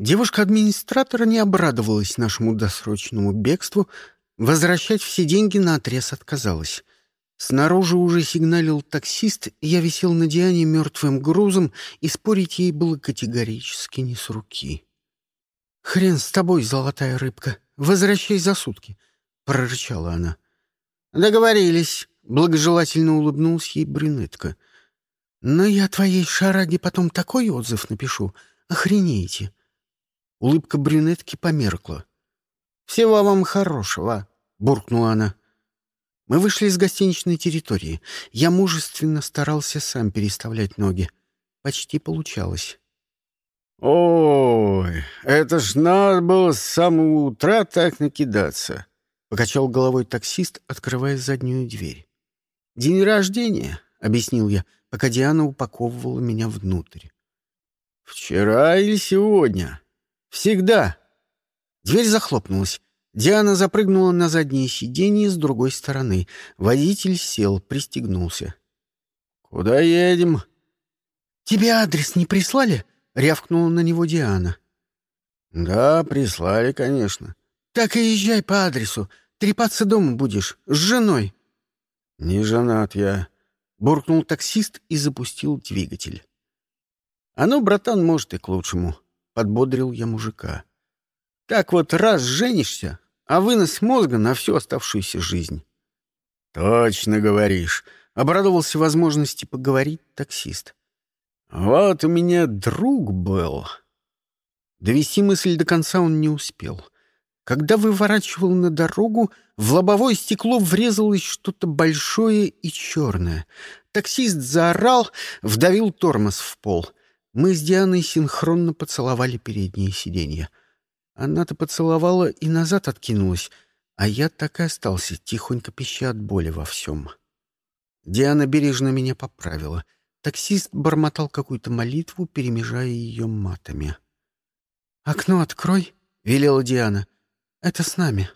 Девушка-администратора не обрадовалась нашему досрочному бегству, возвращать все деньги на отрез отказалась. Снаружи уже сигналил таксист, я висел на Диане мертвым грузом, и спорить ей было категорически не с руки. «Хрен с тобой, золотая рыбка! Возвращай за сутки!» — прорычала она. «Договорились!» — благожелательно улыбнулась ей брюнетка. «Но я твоей шараге потом такой отзыв напишу. Охренеете!» Улыбка брюнетки померкла. «Всего вам хорошего!» — буркнула она. Мы вышли из гостиничной территории. Я мужественно старался сам переставлять ноги. Почти получалось. «Ой, это ж надо было с самого утра так накидаться!» — покачал головой таксист, открывая заднюю дверь. «День рождения», — объяснил я, пока Диана упаковывала меня внутрь. «Вчера или сегодня?» «Всегда». Дверь захлопнулась. Диана запрыгнула на заднее сиденье с другой стороны. Водитель сел, пристегнулся. «Куда едем?» «Тебе адрес не прислали?» — рявкнула на него Диана. «Да, прислали, конечно». «Так и езжай по адресу. Трепаться дома будешь. С женой». «Не женат я», — буркнул таксист и запустил двигатель. «А ну, братан, может, и к лучшему», — подбодрил я мужика. Так вот раз женишься, а вынос мозга на всю оставшуюся жизнь. «Точно говоришь», — обрадовался возможности поговорить таксист. «Вот у меня друг был». Довести мысль до конца он не успел. Когда выворачивал на дорогу, в лобовое стекло врезалось что-то большое и черное. Таксист заорал, вдавил тормоз в пол. Мы с Дианой синхронно поцеловали передние сиденья. Она-то поцеловала и назад откинулась, а я так и остался, тихонько пища от боли во всем. Диана бережно меня поправила. Таксист бормотал какую-то молитву, перемежая ее матами. «Окно открой», — велела Диана. «Это с нами».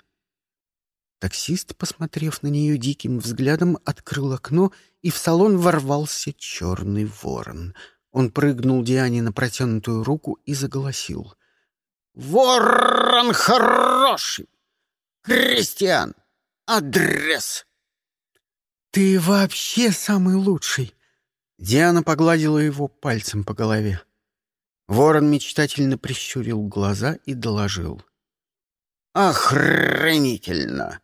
Таксист, посмотрев на нее диким взглядом, открыл окно, и в салон ворвался черный ворон. Он прыгнул Диане на протянутую руку и заголосил — Ворон хороший! Кристиан! Адрес!» «Ты вообще самый лучший!» Диана погладила его пальцем по голове. Ворон мечтательно прищурил глаза и доложил. «Охренительно!